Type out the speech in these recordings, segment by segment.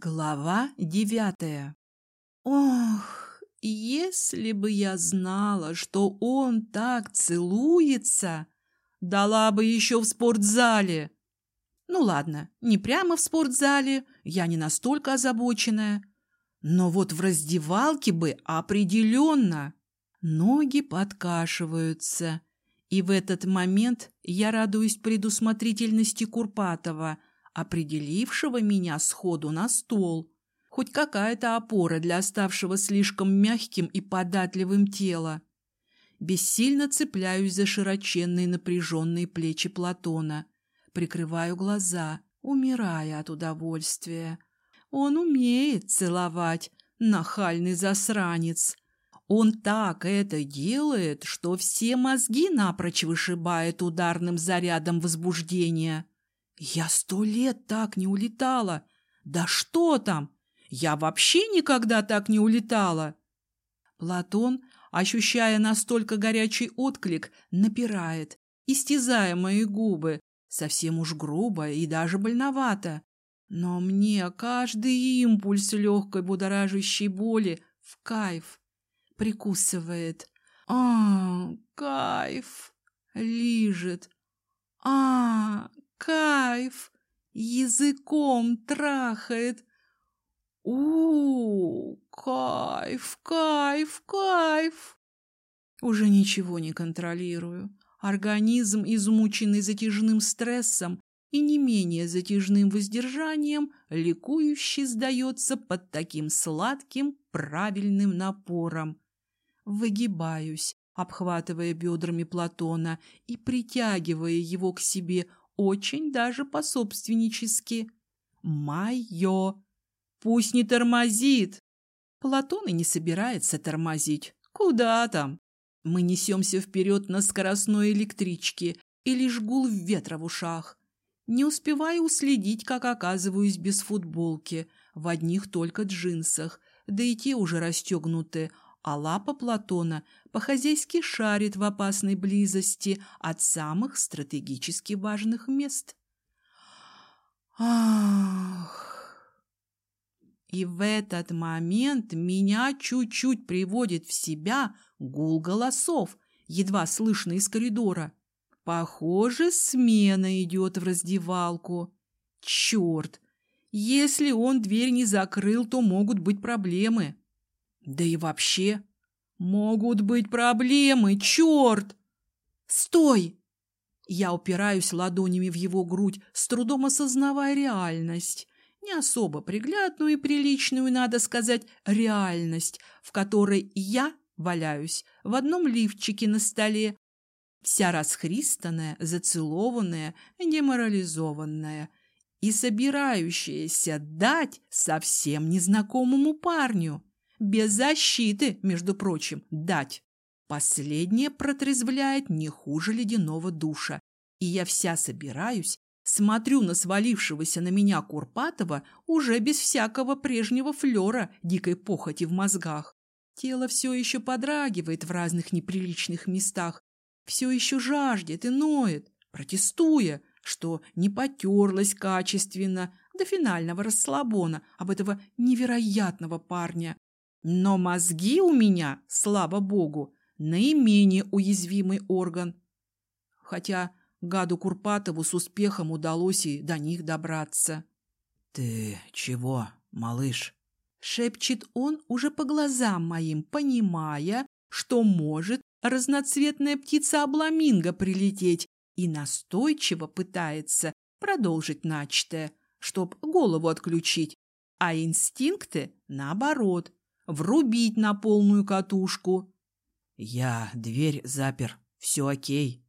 Глава девятая. Ох, если бы я знала, что он так целуется, дала бы еще в спортзале. Ну ладно, не прямо в спортзале, я не настолько озабоченная. Но вот в раздевалке бы определенно. Ноги подкашиваются. И в этот момент я радуюсь предусмотрительности Курпатова – определившего меня сходу на стол. Хоть какая-то опора для оставшего слишком мягким и податливым тела. Бессильно цепляюсь за широченные напряженные плечи Платона. Прикрываю глаза, умирая от удовольствия. Он умеет целовать, нахальный засранец. Он так это делает, что все мозги напрочь вышибает ударным зарядом возбуждения. Я сто лет так не улетала. Да что там? Я вообще никогда так не улетала. Платон, ощущая настолько горячий отклик, напирает, истязая мои губы, совсем уж грубо и даже больновато. Но мне каждый импульс легкой будоражащей боли в кайф прикусывает. А, кайф! Лижет. А, Кайф! Языком трахает. у, кайф, кайф, кайф! Уже ничего не контролирую. Организм, измученный затяжным стрессом и не менее затяжным воздержанием, ликующе сдается под таким сладким, правильным напором. Выгибаюсь, обхватывая бедрами Платона и притягивая его к себе, очень даже пособственнически. Майо! Пусть не тормозит! Платон и не собирается тормозить. Куда там? Мы несемся вперед на скоростной электричке, и лишь гул ветра в ушах. Не успеваю уследить, как оказываюсь без футболки, в одних только джинсах, да и те уже расстегнуты, а лапа Платона по-хозяйски шарит в опасной близости от самых стратегически важных мест. Ах! И в этот момент меня чуть-чуть приводит в себя гул голосов, едва слышно из коридора. Похоже, смена идет в раздевалку. Черт! Если он дверь не закрыл, то могут быть проблемы. Да и вообще, могут быть проблемы, черт! Стой! Я упираюсь ладонями в его грудь, с трудом осознавая реальность. Не особо приглядную и приличную, надо сказать, реальность, в которой я валяюсь в одном лифчике на столе, вся расхристанная, зацелованная, деморализованная и собирающаяся дать совсем незнакомому парню. Без защиты, между прочим, дать. Последнее протрезвляет не хуже ледяного душа. И я вся собираюсь, смотрю на свалившегося на меня Курпатова уже без всякого прежнего флера дикой похоти в мозгах. Тело все еще подрагивает в разных неприличных местах, все еще жаждет и ноет, протестуя, что не потерлась качественно до финального расслабона об этого невероятного парня, но мозги у меня, слава богу, наименее уязвимый орган. Хотя гаду Курпатову с успехом удалось и до них добраться. — Ты чего, малыш? — шепчет он уже по глазам моим, понимая, что может разноцветная птица-обламинго прилететь и настойчиво пытается продолжить начатое, чтоб голову отключить, а инстинкты, наоборот, врубить на полную катушку. Я дверь запер. Все окей.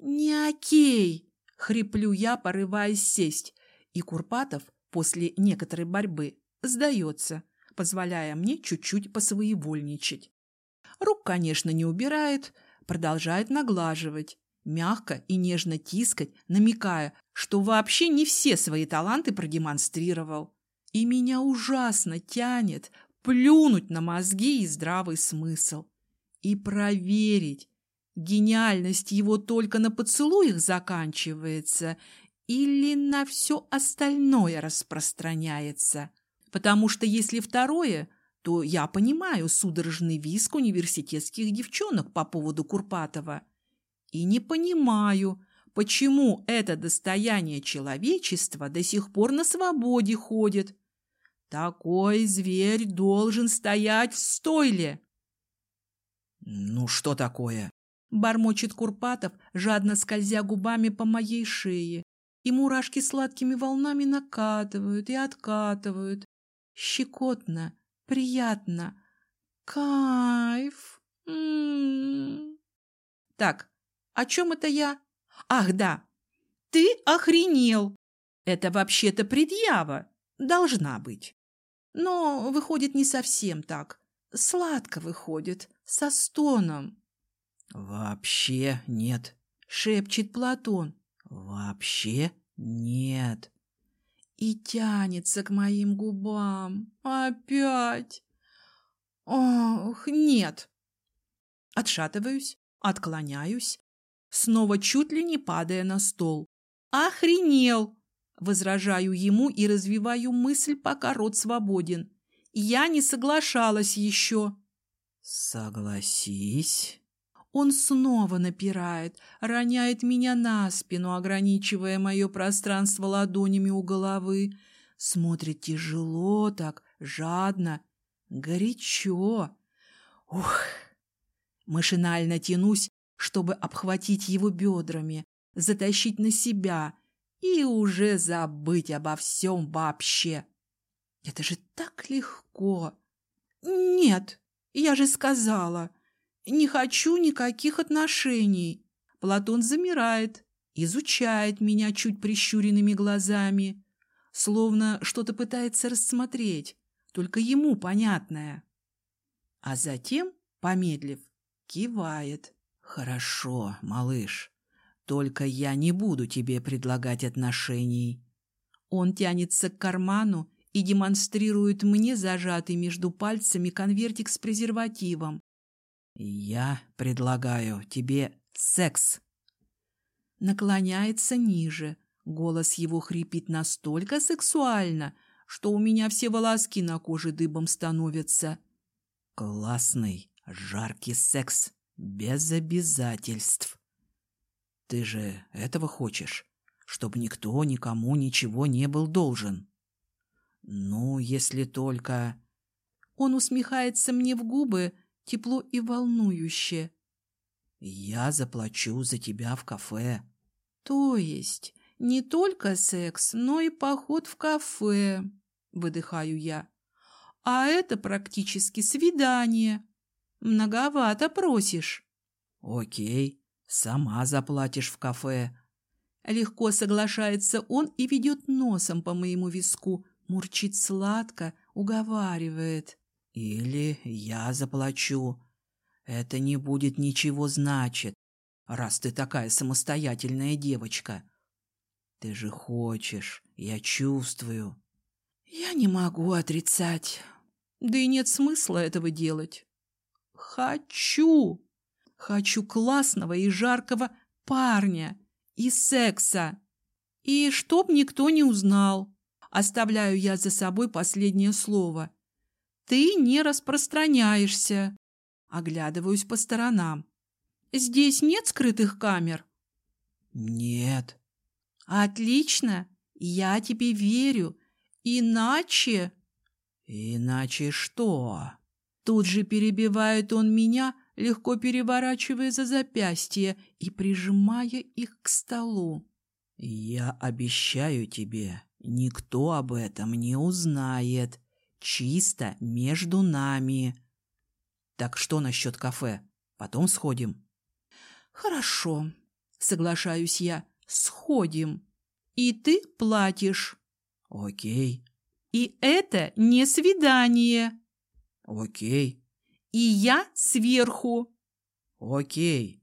Не окей, хриплю я, порываясь сесть. И Курпатов после некоторой борьбы сдается, позволяя мне чуть-чуть посвоевольничать. Рук, конечно, не убирает, продолжает наглаживать, мягко и нежно тискать, намекая, что вообще не все свои таланты продемонстрировал. И меня ужасно тянет плюнуть на мозги и здравый смысл и проверить, гениальность его только на поцелуях заканчивается или на все остальное распространяется. Потому что если второе, то я понимаю судорожный виск университетских девчонок по поводу Курпатова. И не понимаю, почему это достояние человечества до сих пор на свободе ходит. Такой зверь должен стоять в стойле. «Ну что такое?» – бормочет Курпатов, жадно скользя губами по моей шее. И мурашки сладкими волнами накатывают и откатывают. Щекотно, приятно. Кайф. М -м -м. Так, о чем это я? Ах, да. Ты охренел. Это вообще-то предъява. Должна быть. Но выходит не совсем так. Сладко выходит, со стоном. Вообще нет, шепчет Платон. Вообще нет. И тянется к моим губам. Опять. Ох, нет. Отшатываюсь, отклоняюсь, снова чуть ли не падая на стол. «Охренел!» Возражаю ему и развиваю мысль, пока рот свободен. Я не соглашалась еще. Согласись. Он снова напирает, роняет меня на спину, ограничивая мое пространство ладонями у головы. Смотрит тяжело так, жадно, горячо. Ух! Машинально тянусь, чтобы обхватить его бедрами, затащить на себя и уже забыть обо всем вообще. Это же так легко. Нет, я же сказала, не хочу никаких отношений. Платон замирает, изучает меня чуть прищуренными глазами, словно что-то пытается рассмотреть, только ему понятное. А затем, помедлив, кивает. «Хорошо, малыш, только я не буду тебе предлагать отношений». Он тянется к карману и демонстрирует мне зажатый между пальцами конвертик с презервативом. «Я предлагаю тебе секс». Наклоняется ниже. Голос его хрипит настолько сексуально, что у меня все волоски на коже дыбом становятся. «Классный, жаркий секс. Без обязательств. Ты же этого хочешь, чтобы никто никому ничего не был должен. Ну, если только... Он усмехается мне в губы, тепло и волнующе. Я заплачу за тебя в кафе. То есть не только секс, но и поход в кафе, выдыхаю я. А это практически свидание. Многовато просишь. Окей, сама заплатишь в кафе. Легко соглашается он и ведет носом по моему виску, мурчит сладко, уговаривает. Или я заплачу. Это не будет ничего значит, раз ты такая самостоятельная девочка. Ты же хочешь, я чувствую. Я не могу отрицать. Да и нет смысла этого делать. Хочу! Хочу классного и жаркого парня и секса. И чтоб никто не узнал. Оставляю я за собой последнее слово. Ты не распространяешься. Оглядываюсь по сторонам. Здесь нет скрытых камер? Нет. Отлично. Я тебе верю. Иначе... Иначе что? Тут же перебивает он меня, легко переворачивая за запястье и прижимая их к столу. «Я обещаю тебе, никто об этом не узнает. Чисто между нами. Так что насчет кафе? Потом сходим?» «Хорошо», — соглашаюсь я, — «сходим. И ты платишь». «Окей». «И это не свидание». Окей. И я сверху. Окей.